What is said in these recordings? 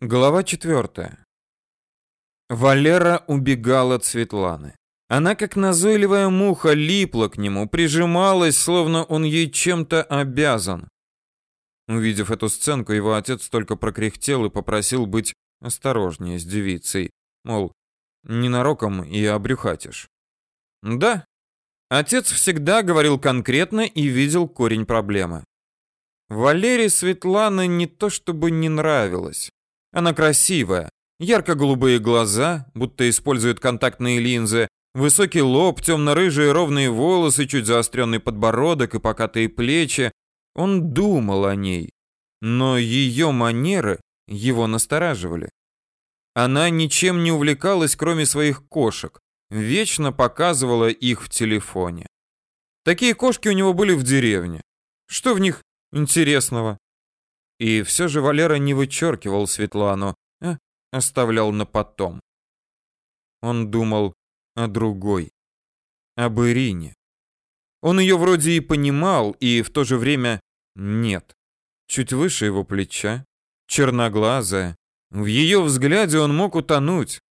Глава четвертая. Валера убегал от Светланы. Она, как назойливая муха, липла к нему, прижималась, словно он ей чем-то обязан. Увидев эту сценку, его отец только прокряхтел и попросил быть осторожнее с девицей. Мол, ненароком и обрюхатишь. Да, отец всегда говорил конкретно и видел корень проблемы. Валерии Светлана не то чтобы не нравилась. Она красивая, ярко-голубые глаза, будто использует контактные линзы, высокий лоб, темно-рыжие ровные волосы, чуть заостренный подбородок и покатые плечи. Он думал о ней, но ее манеры его настораживали. Она ничем не увлекалась, кроме своих кошек, вечно показывала их в телефоне. Такие кошки у него были в деревне. Что в них интересного? И все же Валера не вычеркивал Светлану, а оставлял на потом. Он думал о другой, об Ирине. Он ее вроде и понимал, и в то же время нет. Чуть выше его плеча, черноглазая. В ее взгляде он мог утонуть.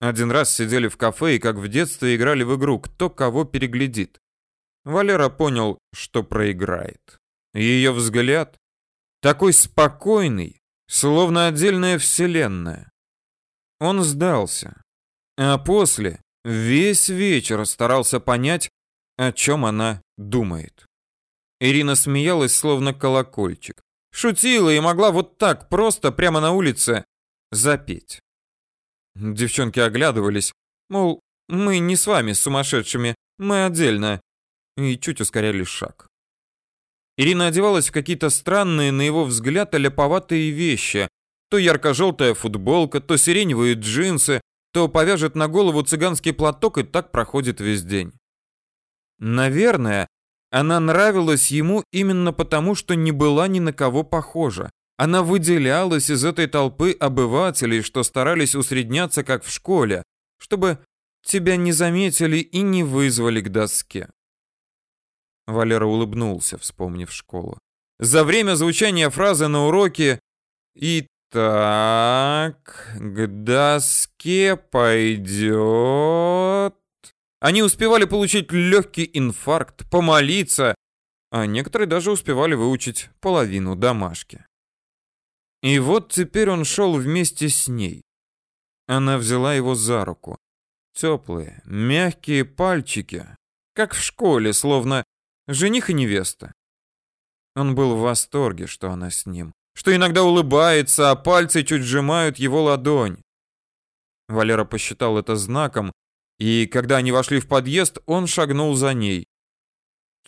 Один раз сидели в кафе и, как в детстве, играли в игру «Кто кого переглядит». Валера понял, что проиграет. Ее взгляд такой спокойный, словно отдельная вселенная. Он сдался. А после весь вечер старался понять, о чем она думает. Ирина смеялась, словно колокольчик. Шутила и могла вот так просто, прямо на улице, запеть. Девчонки оглядывались, мол, мы не с вами, сумасшедшими, мы отдельно, и чуть ускоряли шаг. Ирина одевалась в какие-то странные, на его взгляд, аляповатые вещи. То ярко-желтая футболка, то сиреневые джинсы, то повяжет на голову цыганский платок и так проходит весь день. Наверное, она нравилась ему именно потому, что не была ни на кого похожа. Она выделялась из этой толпы обывателей, что старались усредняться, как в школе, чтобы тебя не заметили и не вызвали к доске. Валера улыбнулся, вспомнив школу. За время звучания фразы на уроке «Итак, к доске пойдет...» Они успевали получить легкий инфаркт, помолиться, а некоторые даже успевали выучить половину домашки. И вот теперь он шел вместе с ней. Она взяла его за руку. Теплые, мягкие пальчики, как в школе, словно Жених и невеста. Он был в восторге, что она с ним, что иногда улыбается, а пальцы чуть сжимают его ладонь. Валера посчитал это знаком, и когда они вошли в подъезд, он шагнул за ней.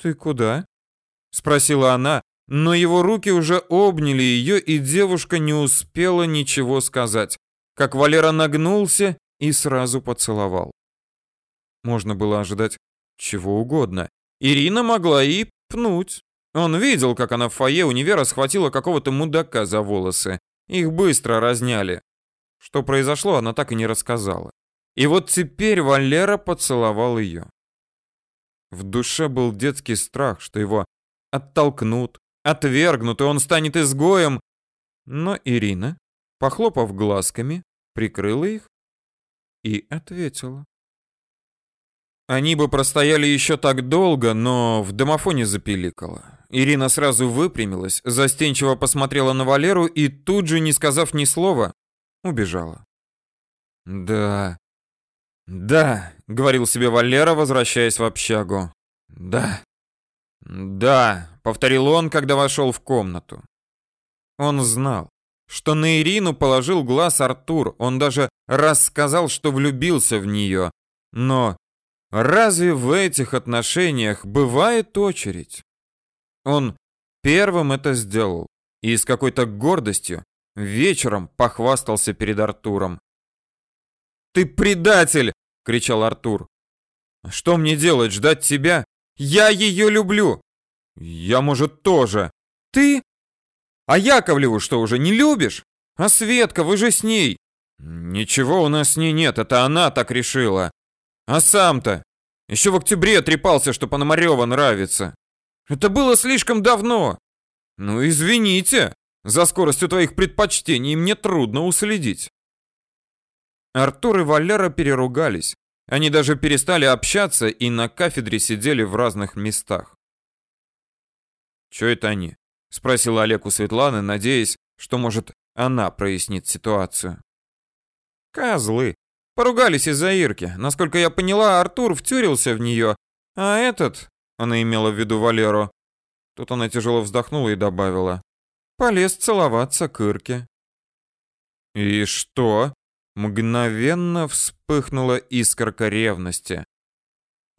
«Ты куда?» — спросила она, но его руки уже обняли ее, и девушка не успела ничего сказать, как Валера нагнулся и сразу поцеловал. Можно было ожидать чего угодно, Ирина могла и пнуть. Он видел, как она в фойе универа схватила какого-то мудака за волосы. Их быстро разняли. Что произошло, она так и не рассказала. И вот теперь Валера поцеловал ее. В душе был детский страх, что его оттолкнут, отвергнут, и он станет изгоем. Но Ирина, похлопав глазками, прикрыла их и ответила. Они бы простояли еще так долго, но в домофоне запиликало. Ирина сразу выпрямилась, застенчиво посмотрела на Валеру и тут же, не сказав ни слова, убежала. «Да, да», — говорил себе Валера, возвращаясь в общагу. «Да, да», — повторил он, когда вошел в комнату. Он знал, что на Ирину положил глаз Артур, он даже рассказал, что влюбился в нее, но Разве в этих отношениях бывает очередь? Он первым это сделал и с какой-то гордостью вечером похвастался перед Артуром. «Ты предатель!» — кричал Артур. «Что мне делать, ждать тебя? Я ее люблю!» «Я, может, тоже!» «Ты? А Яковлеву что, уже не любишь? А Светка, вы же с ней!» «Ничего у нас с ней нет, это она так решила!» А сам-то? Еще в октябре трепался, что Пономарева нравится. Это было слишком давно. Ну, извините. За скоростью твоих предпочтений мне трудно уследить. Артур и Валера переругались. Они даже перестали общаться и на кафедре сидели в разных местах. «Чё это они?» — спросил Олег у Светланы, надеясь, что, может, она прояснит ситуацию. «Козлы. Поругались из-за Ирки. Насколько я поняла, Артур втюрился в нее, а этот...» — она имела в виду Валеру. Тут она тяжело вздохнула и добавила. «Полез целоваться к Ирке». «И что?» Мгновенно вспыхнула искорка ревности.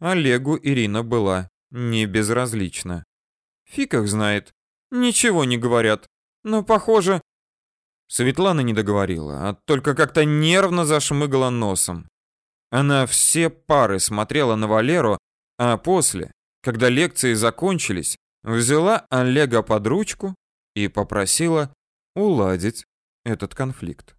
Олегу Ирина была не безразлична. Фиг их знает. Ничего не говорят. Но, похоже... Светлана не договорила, а только как-то нервно зашмыгала носом. Она все пары смотрела на Валеру, а после, когда лекции закончились, взяла Олега под ручку и попросила уладить этот конфликт.